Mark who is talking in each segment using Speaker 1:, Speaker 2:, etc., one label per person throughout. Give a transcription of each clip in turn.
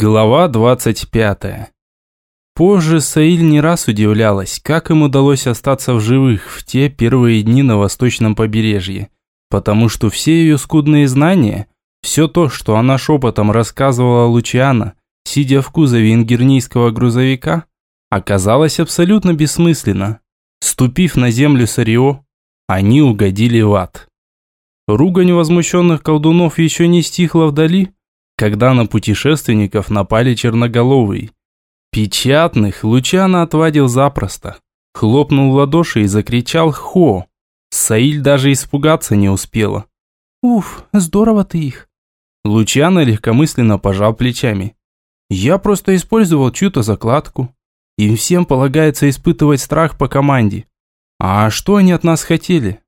Speaker 1: Глава 25. Позже Саиль не раз удивлялась, как им удалось остаться в живых в те первые дни на восточном побережье, потому что все ее скудные знания, все то, что она шепотом рассказывала Лучиана, сидя в кузове ингернийского грузовика, оказалось абсолютно бессмысленно. Ступив на землю Сарио, они угодили в ад. Ругань возмущенных колдунов еще не стихла вдали, когда на путешественников напали черноголовые. Печатных Лучана отвадил запросто. Хлопнул в ладоши и закричал «Хо!». Саиль даже испугаться не успела.
Speaker 2: «Уф, здорово ты их!»
Speaker 1: Лучано легкомысленно пожал плечами. «Я просто использовал чью-то закладку. Им всем полагается испытывать страх по команде. А что они от нас хотели?»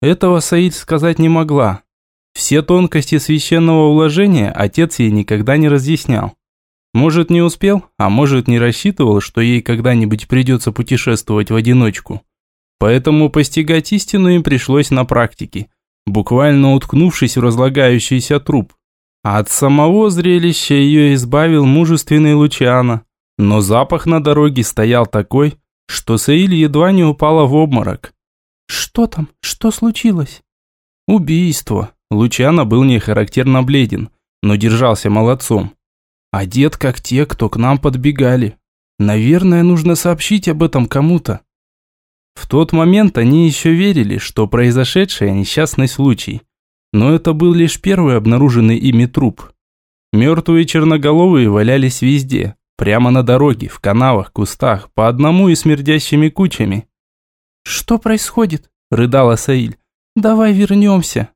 Speaker 1: Этого Саиль сказать не могла, все тонкости священного уложения отец ей никогда не разъяснял. Может, не успел, а может, не рассчитывал, что ей когда-нибудь придется путешествовать в одиночку. Поэтому постигать истину им пришлось на практике, буквально уткнувшись в разлагающийся труп. От самого зрелища ее избавил мужественный Лучиана. Но запах на дороге стоял такой, что Саиль едва не упала в обморок.
Speaker 2: «Что там? Что случилось?»
Speaker 1: «Убийство», Лучано был не характерно бледен, но держался молодцом. Одет как те, кто к нам подбегали. Наверное, нужно сообщить об этом кому-то. В тот момент они еще верили, что произошедшее несчастный случай. Но это был лишь первый обнаруженный ими труп. Мертвые черноголовые валялись везде, прямо на дороге, в канавах, кустах, по одному и смердящими кучами.
Speaker 2: «Что происходит?» – рыдала Саиль. «Давай вернемся».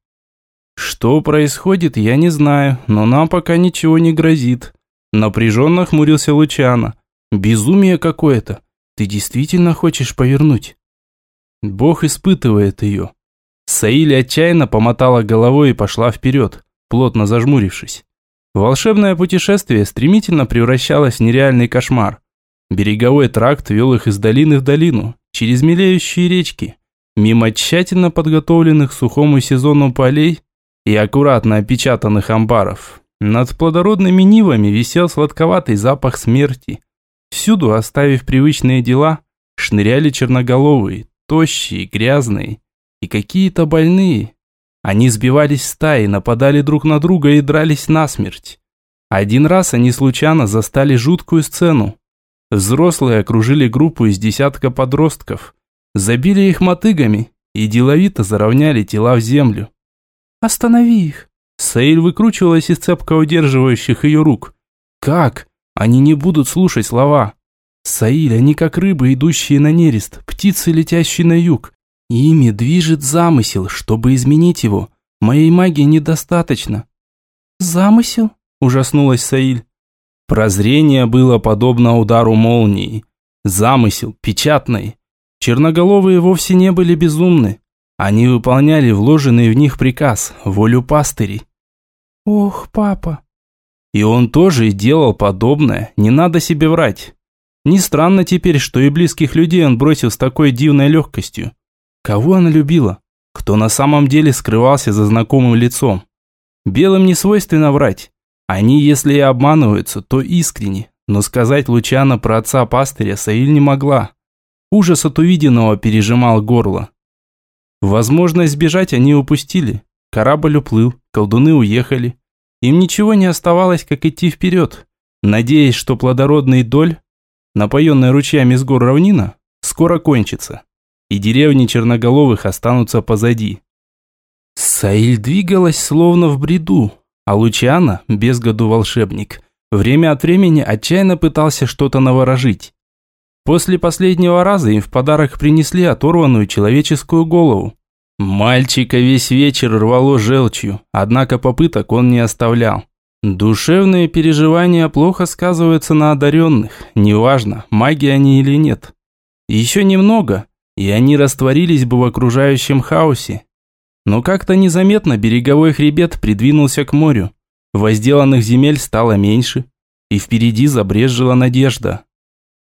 Speaker 1: Что происходит, я не знаю, но нам пока ничего не грозит. Напряженно хмурился Лучано. Безумие какое-то. Ты действительно хочешь повернуть? Бог испытывает ее. Саиля отчаянно помотала головой и пошла вперед, плотно зажмурившись. Волшебное путешествие стремительно превращалось в нереальный кошмар. Береговой тракт вел их из долины в долину, через мелеющие речки, мимо тщательно подготовленных сухому сезону полей и аккуратно опечатанных амбаров. Над плодородными нивами висел сладковатый запах смерти. Всюду, оставив привычные дела, шныряли черноголовые, тощие, грязные и какие-то больные. Они сбивались в стаи, нападали друг на друга и дрались насмерть. Один раз они случайно застали жуткую сцену. Взрослые окружили группу из десятка подростков, забили их мотыгами и деловито заровняли тела в землю.
Speaker 2: Останови их!»
Speaker 1: Сейль выкручивалась из цепко удерживающих ее рук. «Как? Они не будут слушать слова!» Саиль, они как рыбы, идущие на нерест, птицы, летящие на юг. Ими движет замысел, чтобы изменить его. Моей магии недостаточно.
Speaker 2: Замысел?
Speaker 1: Ужаснулась Саиль. Прозрение было подобно удару молнии. Замысел, печатный. Черноголовые вовсе не были безумны. Они выполняли вложенный в них приказ, волю пастырей.
Speaker 2: «Ох, папа!»
Speaker 1: И он тоже делал подобное, не надо себе врать. Не странно теперь, что и близких людей он бросил с такой дивной легкостью. Кого она любила? Кто на самом деле скрывался за знакомым лицом? Белым не свойственно врать. Они, если и обманываются, то искренне. Но сказать Лучана про отца пастыря Саиль не могла. Ужас от увиденного пережимал горло. Возможность сбежать они упустили. Корабль уплыл, колдуны уехали. Им ничего не оставалось, как идти вперед, надеясь, что плодородный доль, напоенная ручьями с гор равнина, скоро кончится, и деревни черноголовых останутся позади. Саиль двигалась словно в бреду, а Лучиана, без году волшебник, время от времени отчаянно пытался что-то наворожить. После последнего раза им в подарок принесли оторванную человеческую голову. Мальчика весь вечер рвало желчью, однако попыток он не оставлял. Душевные переживания плохо сказываются на одаренных, неважно, маги они или нет. Еще немного, и они растворились бы в окружающем хаосе. Но как-то незаметно береговой хребет придвинулся к морю. Возделанных земель стало меньше, и впереди забрежжила надежда.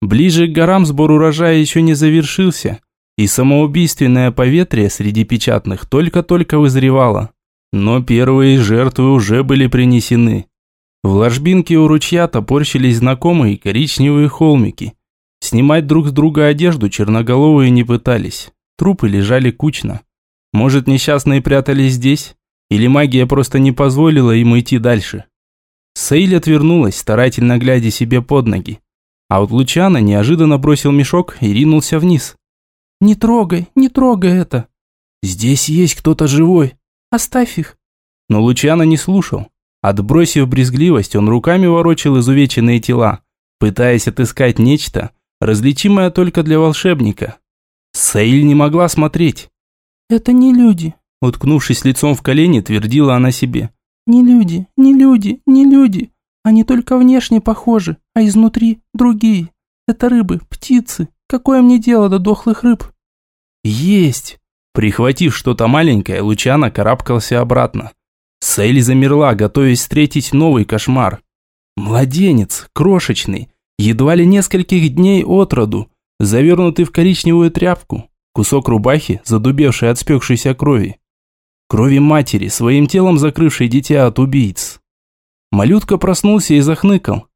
Speaker 1: Ближе к горам сбор урожая еще не завершился, и самоубийственное поветрие среди печатных только-только вызревало. Но первые жертвы уже были принесены. В ложбинке у ручья топорщились знакомые коричневые холмики. Снимать друг с друга одежду черноголовые не пытались. Трупы лежали кучно. Может, несчастные прятались здесь? Или магия просто не позволила им идти дальше? Сейль отвернулась, старательно глядя себе под ноги. А вот Лучана неожиданно бросил мешок и ринулся вниз.
Speaker 2: «Не трогай, не трогай это!»
Speaker 1: «Здесь есть кто-то живой!»
Speaker 2: «Оставь их!»
Speaker 1: Но Лучана не слушал. Отбросив брезгливость, он руками ворочил изувеченные тела, пытаясь отыскать нечто, различимое только для волшебника. Саиль не могла смотреть.
Speaker 2: «Это не люди», –
Speaker 1: уткнувшись лицом в колени, твердила она себе.
Speaker 2: «Не люди, не люди, не люди. Они только внешне похожи, а изнутри другие. Это рыбы, птицы. Какое мне дело до дохлых рыб?»
Speaker 1: «Есть!» Прихватив что-то маленькое, Лучана карабкался обратно. Сейли замерла, готовясь встретить новый кошмар. Младенец, крошечный, едва ли нескольких дней от роду, завернутый в коричневую тряпку, кусок рубахи, задубевший от спекшейся крови. Крови матери, своим телом закрывшей дитя от убийц. Малютка проснулся и захныкал.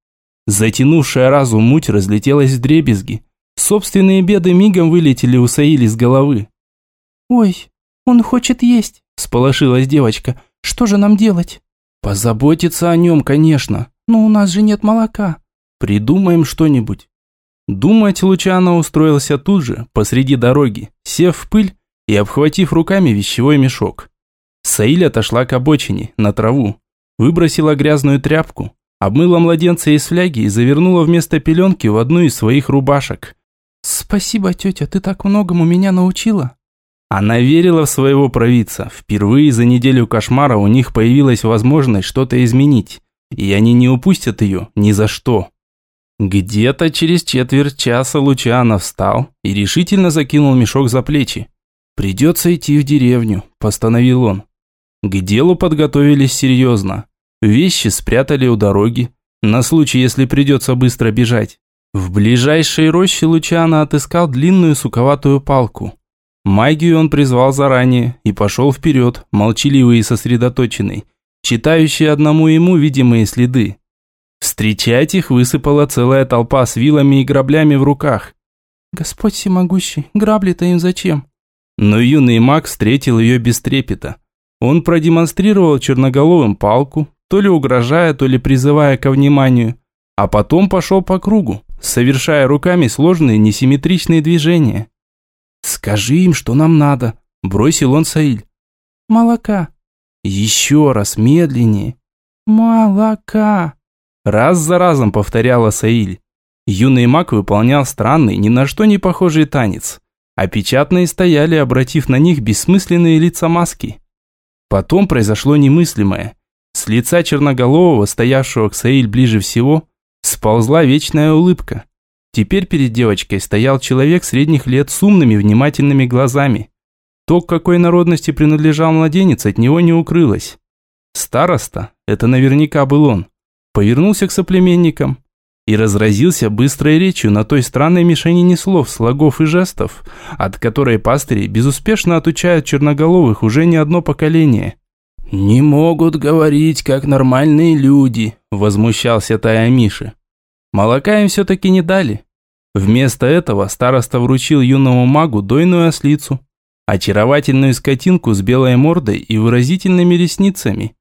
Speaker 1: Затянувшая разум муть разлетелась в дребезги. Собственные беды мигом вылетели у Саили с головы.
Speaker 2: «Ой, он хочет есть», – сполошилась девочка. Что же нам делать?
Speaker 1: Позаботиться о нем, конечно.
Speaker 2: Но у нас же нет молока.
Speaker 1: Придумаем что-нибудь. Думать Лучано устроился тут же, посреди дороги, сев в пыль и обхватив руками вещевой мешок. Саиль отошла к обочине, на траву, выбросила грязную тряпку, обмыла младенца из фляги и завернула вместо пеленки в одну из своих рубашек.
Speaker 2: «Спасибо, тетя, ты так многому меня научила».
Speaker 1: Она верила в своего провидца. Впервые за неделю кошмара у них появилась возможность что-то изменить. И они не упустят ее ни за что. Где-то через четверть часа Лучано встал и решительно закинул мешок за плечи. «Придется идти в деревню», – постановил он. К делу подготовились серьезно. Вещи спрятали у дороги, на случай, если придется быстро бежать. В ближайшей роще Лучано отыскал длинную суковатую палку. Магию он призвал заранее и пошел вперед, молчаливый и сосредоточенный, читающий одному ему видимые следы. Встречать их высыпала целая толпа с вилами и граблями в руках.
Speaker 2: «Господь всемогущий, грабли-то им зачем?»
Speaker 1: Но юный маг встретил ее без трепета. Он продемонстрировал черноголовым палку, то ли угрожая, то ли призывая ко вниманию, а потом пошел по кругу, совершая руками сложные несимметричные движения. «Скажи им, что нам надо», – бросил он Саиль.
Speaker 2: «Молока».
Speaker 1: «Еще раз, медленнее».
Speaker 2: «Молока».
Speaker 1: Раз за разом повторяла Саиль. Юный маг выполнял странный, ни на что не похожий танец. А печатные стояли, обратив на них бессмысленные лица маски. Потом произошло немыслимое. С лица черноголового, стоявшего к Саиль ближе всего, сползла вечная улыбка. Теперь перед девочкой стоял человек средних лет с умными внимательными глазами. То, к какой народности принадлежал младенец, от него не укрылось. Староста, это наверняка был он, повернулся к соплеменникам и разразился быстрой речью на той странной мишени слов, слогов и жестов, от которой пастыри безуспешно отучают черноголовых уже не одно поколение. «Не могут говорить, как нормальные люди», – возмущался Тая Миши. Молока им все-таки не дали. Вместо этого староста вручил юному магу дойную ослицу, очаровательную скотинку с белой мордой и выразительными ресницами.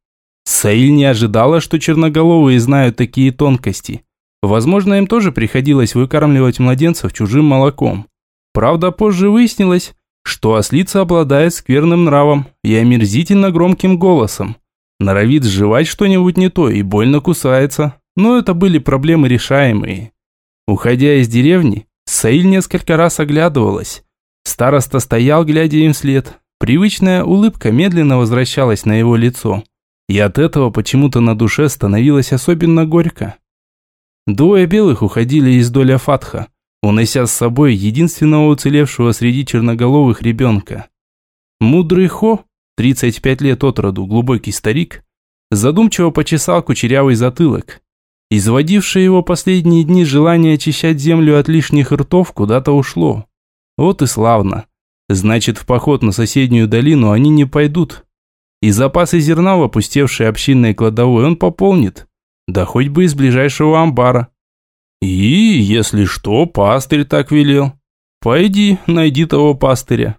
Speaker 1: Саиль не ожидала, что черноголовые знают такие тонкости. Возможно, им тоже приходилось выкармливать младенцев чужим молоком. Правда, позже выяснилось, что ослица обладает скверным нравом и омерзительно громким голосом. Норовит сживать что-нибудь не то и больно кусается. Но это были проблемы решаемые. Уходя из деревни, Саиль несколько раз оглядывалась. Староста стоял, глядя им вслед. Привычная улыбка медленно возвращалась на его лицо. И от этого почему-то на душе становилось особенно горько. Двое белых уходили из доля Фатха, унося с собой единственного уцелевшего среди черноголовых ребенка. Мудрый Хо, 35 лет от роду, глубокий старик, задумчиво почесал кучерявый затылок. Изводившее его последние дни желание очищать землю от лишних ртов куда-то ушло. Вот и славно. Значит, в поход на соседнюю долину они не пойдут. И запасы зерна в опустевшей общинной кладовой он пополнит. Да хоть бы из ближайшего амбара. И, если что, пастырь так велел. Пойди, найди того пастыря.